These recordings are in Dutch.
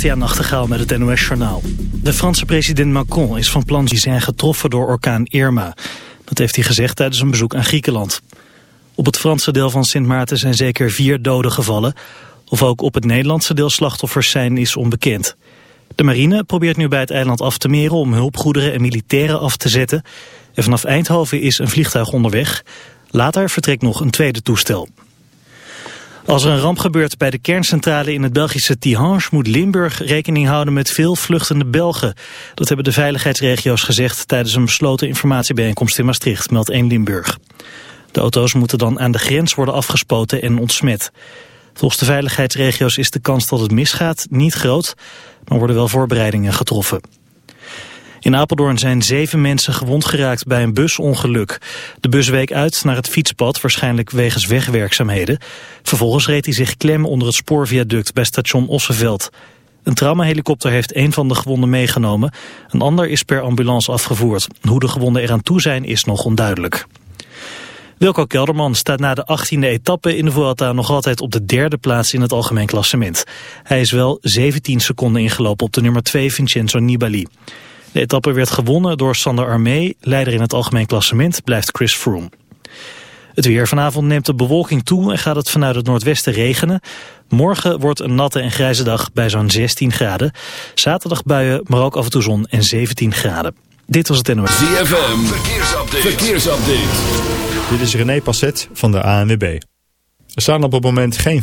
Bastiaan met het NOS Journaal. De Franse president Macron is van plan die zijn getroffen door orkaan Irma. Dat heeft hij gezegd tijdens een bezoek aan Griekenland. Op het Franse deel van Sint Maarten zijn zeker vier doden gevallen. Of ook op het Nederlandse deel slachtoffers zijn is onbekend. De marine probeert nu bij het eiland af te meren om hulpgoederen en militairen af te zetten. En vanaf Eindhoven is een vliegtuig onderweg. Later vertrekt nog een tweede toestel. Als er een ramp gebeurt bij de kerncentrale in het Belgische Tihange... moet Limburg rekening houden met veel vluchtende Belgen. Dat hebben de veiligheidsregio's gezegd... tijdens een besloten informatiebijeenkomst in Maastricht, meldt 1 Limburg. De auto's moeten dan aan de grens worden afgespoten en ontsmet. Volgens de veiligheidsregio's is de kans dat het misgaat niet groot... maar worden wel voorbereidingen getroffen. In Apeldoorn zijn zeven mensen gewond geraakt bij een busongeluk. De bus week uit naar het fietspad, waarschijnlijk wegens wegwerkzaamheden. Vervolgens reed hij zich klem onder het spoorviaduct bij station Osseveld. Een traumahelikopter heeft een van de gewonden meegenomen. Een ander is per ambulance afgevoerd. Hoe de gewonden eraan toe zijn is nog onduidelijk. Wilco Kelderman staat na de 18e etappe in de Vuelta nog altijd op de derde plaats in het algemeen klassement. Hij is wel 17 seconden ingelopen op de nummer 2 Vincenzo Nibali. De etappe werd gewonnen door Sander Armee. Leider in het algemeen klassement blijft Chris Froome. Het weer. Vanavond neemt de bewolking toe en gaat het vanuit het noordwesten regenen. Morgen wordt een natte en grijze dag bij zo'n 16 graden. Zaterdag buien, maar ook af en toe zon en 17 graden. Dit was het NOS. ZFM. Verkeersupdate. Verkeersupdate. Dit is René Passet van de ANWB. Er staan op het moment geen...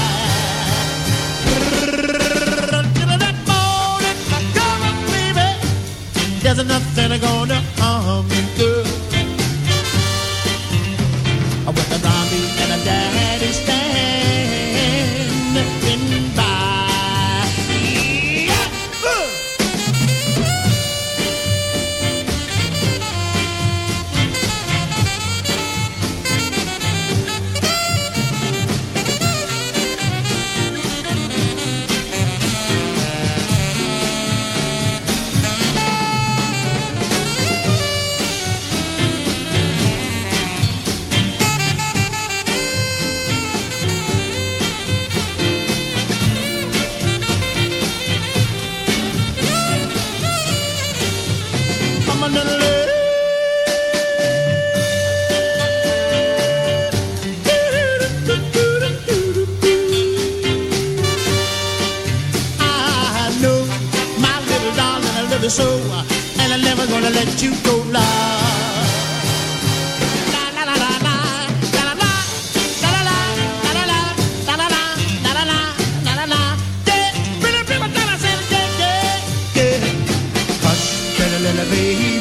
there's nothing gonna harm me.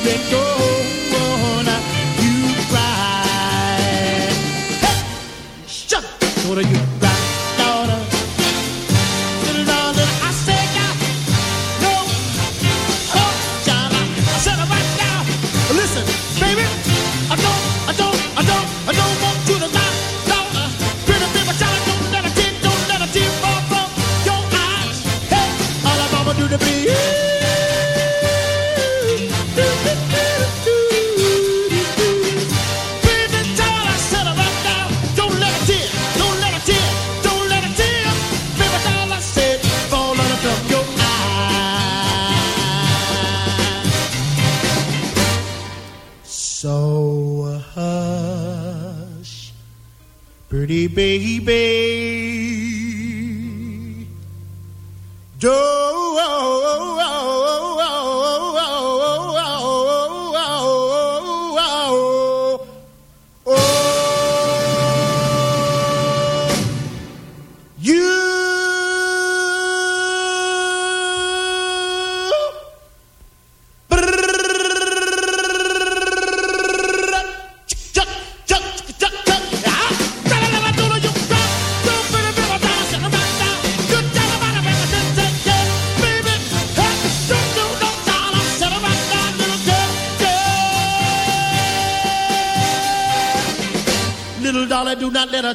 de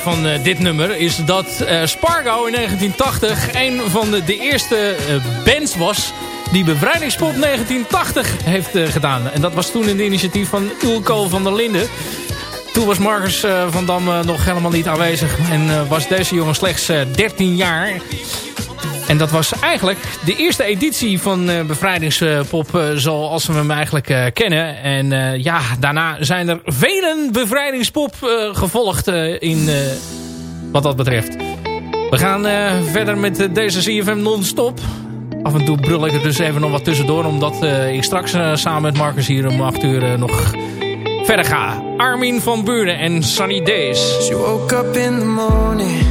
Van eh, dit nummer is dat eh, Spargo in 1980 een van de, eerste eh, bands was die Bevrijdingspop 1980 heeft eh, gedaan. En dat was toen een initiatief van Ulco van der Linden. Toen was Marcus eh, van Dam eh, nog helemaal niet aanwezig en eh, was deze jongen slechts eh, 13 jaar. En dat was eigenlijk de eerste editie van eh, Bevrijdingspop eh, zoals we hem eigenlijk eh, kennen. En ja, daarna zijn er vele Bevrijdingspop gevolgd in wat dat betreft. We gaan verder met deze CFM non-stop. Af en toe brul ik er dus even nog wat tussendoor. Omdat ik straks samen met Marcus hier om 8 uur nog verder ga. Armin van Buren en Sunny Days. She woke up in the morning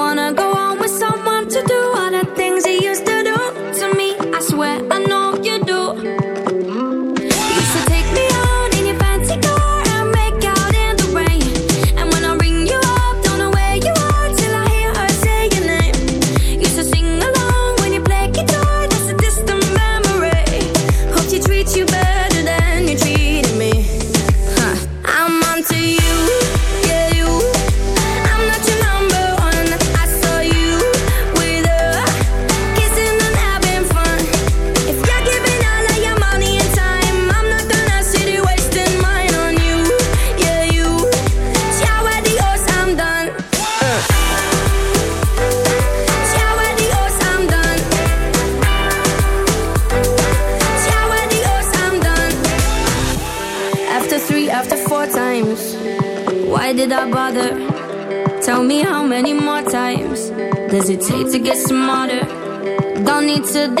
get smarter. Don't need to.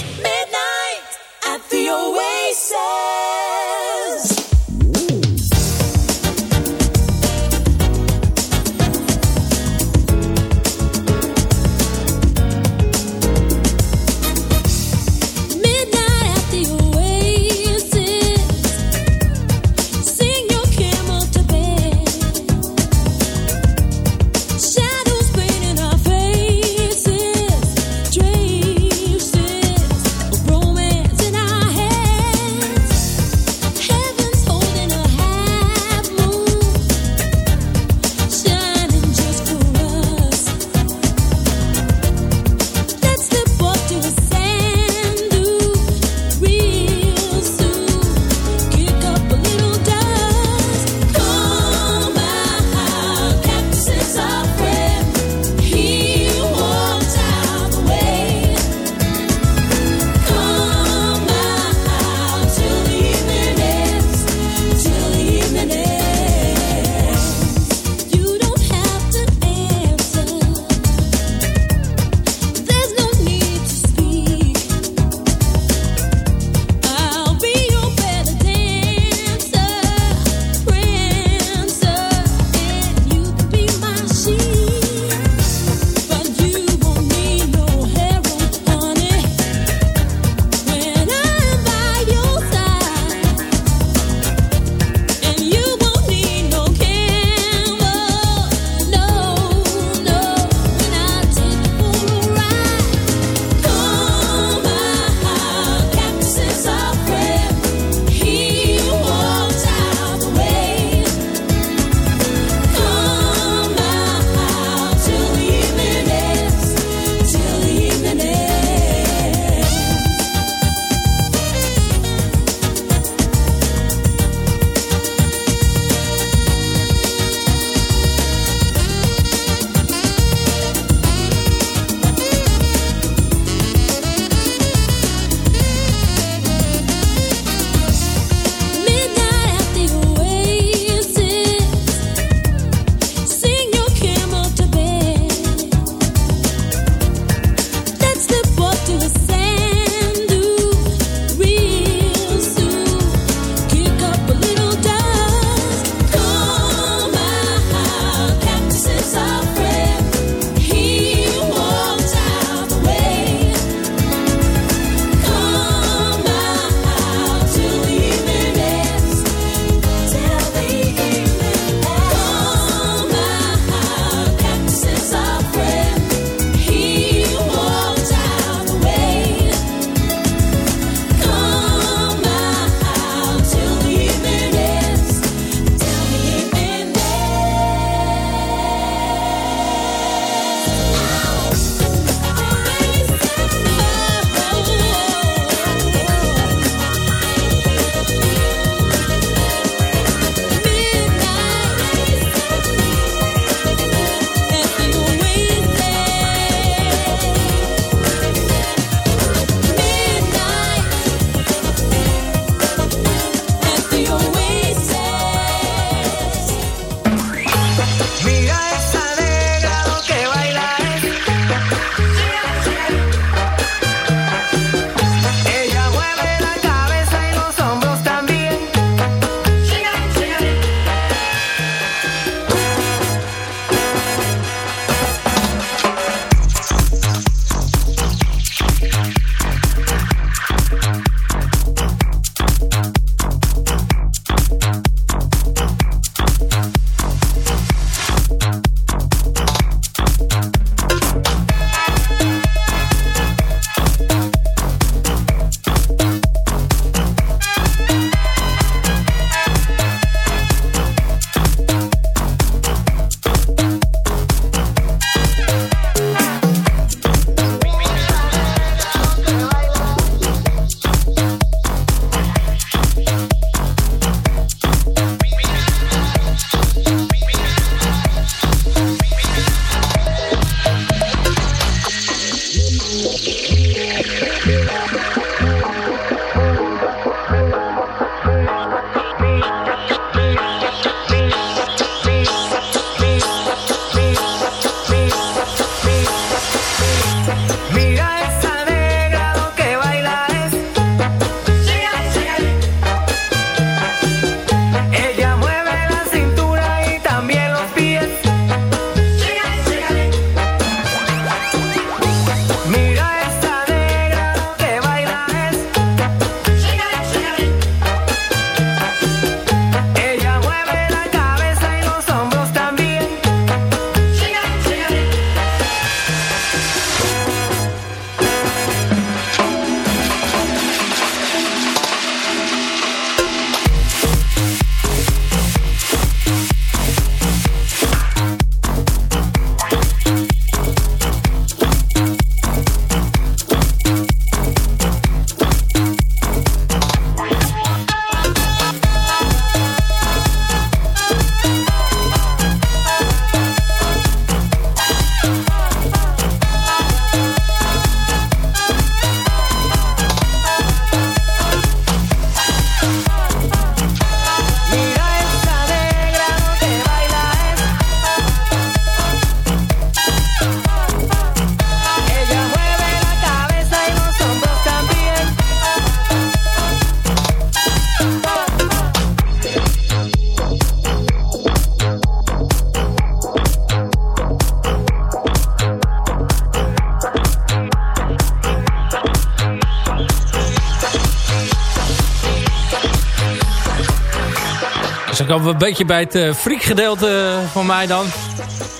Komen we een beetje bij het uh, freak gedeelte van mij dan.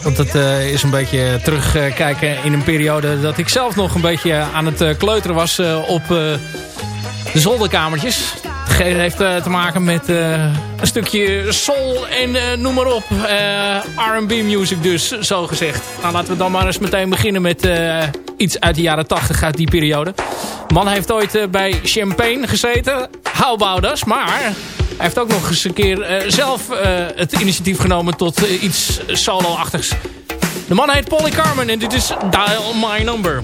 Want het uh, is een beetje terugkijken in een periode dat ik zelf nog een beetje aan het kleuteren was op de zolderkamertjes. Het heeft te maken met een stukje soul en noem maar op. R&B music dus, zo gezegd. Nou, laten we dan maar eens meteen beginnen met iets uit de jaren 80 uit die periode. Man heeft ooit bij Champagne gezeten. How? Maar heeft ook nog eens een keer uh, zelf uh, het initiatief genomen tot uh, iets solo-achtigs. De man heet Polly Carmen en dit is Dial My Number.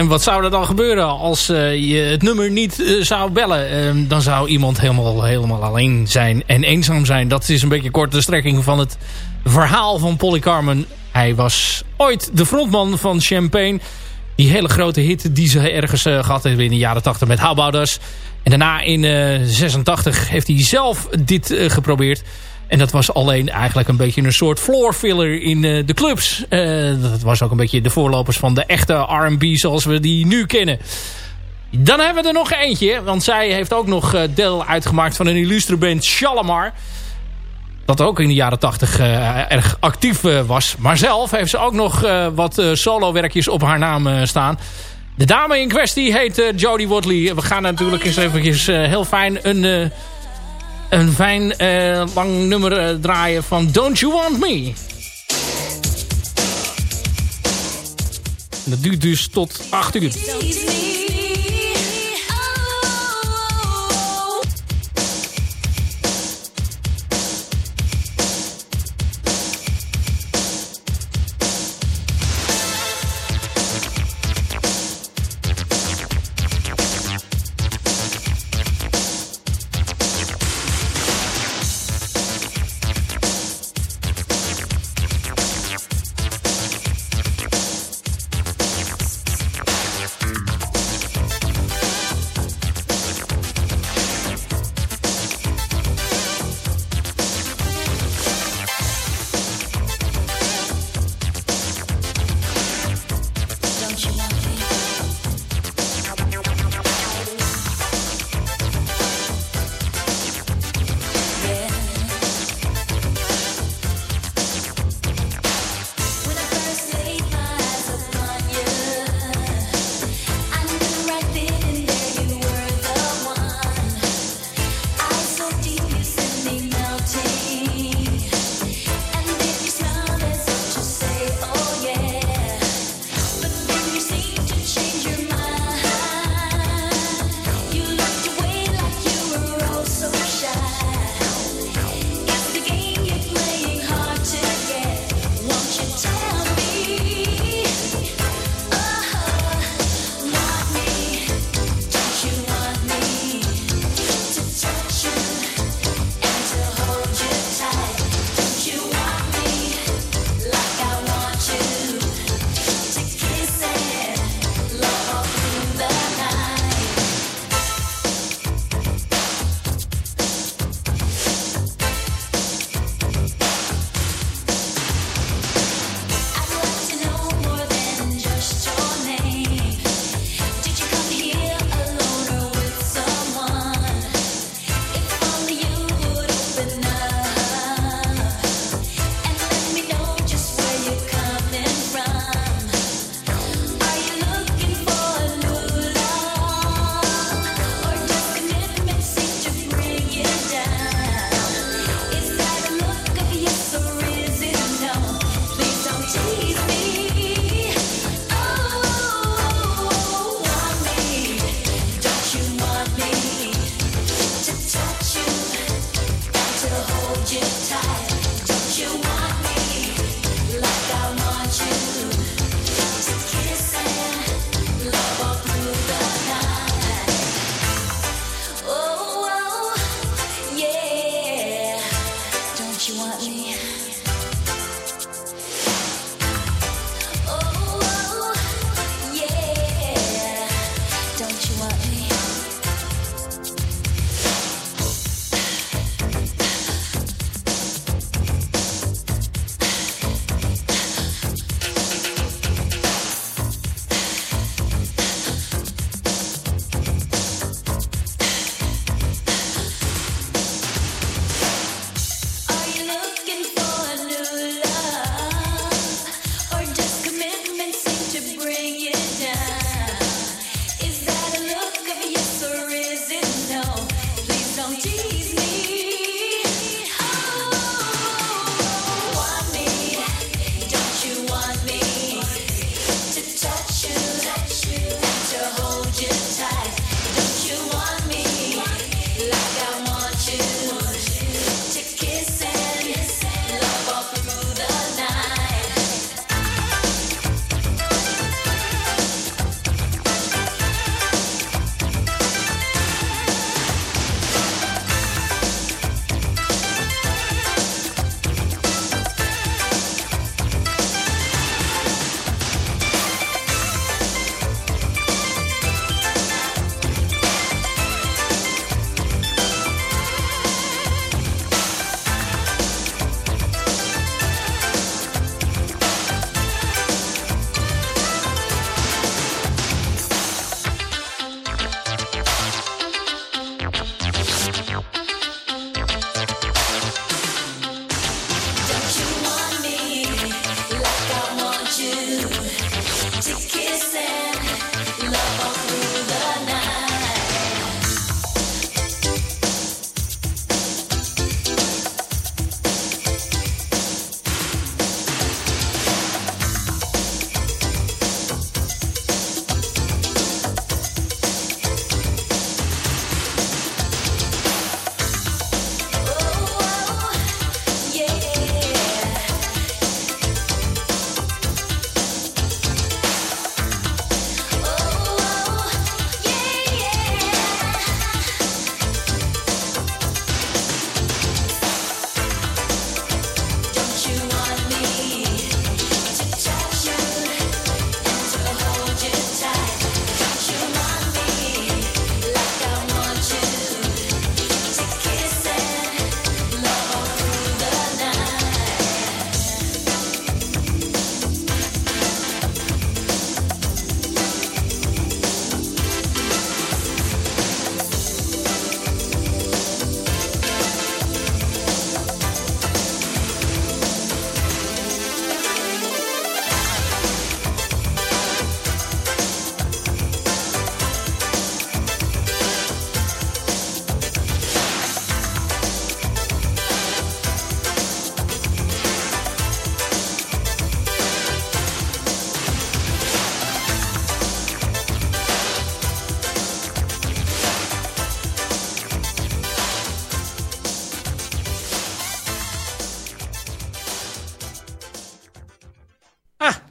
En wat zou er dan gebeuren als uh, je het nummer niet uh, zou bellen? Uh, dan zou iemand helemaal, helemaal alleen zijn en eenzaam zijn. Dat is een beetje kort de strekking van het verhaal van Polly Carmen. Hij was ooit de frontman van Champagne. Die hele grote hit die ze ergens gehad hebben in de jaren 80 met How. En daarna in 86 heeft hij zelf dit geprobeerd. En dat was alleen eigenlijk een beetje een soort floor filler in uh, de clubs. Uh, dat was ook een beetje de voorlopers van de echte R&B zoals we die nu kennen. Dan hebben we er nog eentje. Want zij heeft ook nog uh, deel uitgemaakt van een illustre band Shalimar. Dat ook in de jaren 80 erg actief was. Maar zelf heeft ze ook nog wat solo werkjes op haar naam staan. De dame in kwestie heet Jodie Watley. We gaan natuurlijk eens eventjes heel fijn een een fijn uh, lang nummer uh, draaien van Don't You Want Me. Dat duurt dus tot 8 uur.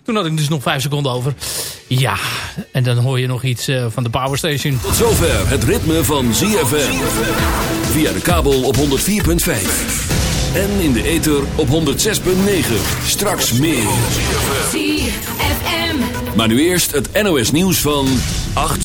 Toen had ik dus nog vijf seconden over. Ja, en dan hoor je nog iets uh, van de Power Station. Tot zover het ritme van ZFM. Via de kabel op 104.5. En in de ether op 106.9. Straks meer. ZFM. Maar nu eerst het NOS nieuws van 8.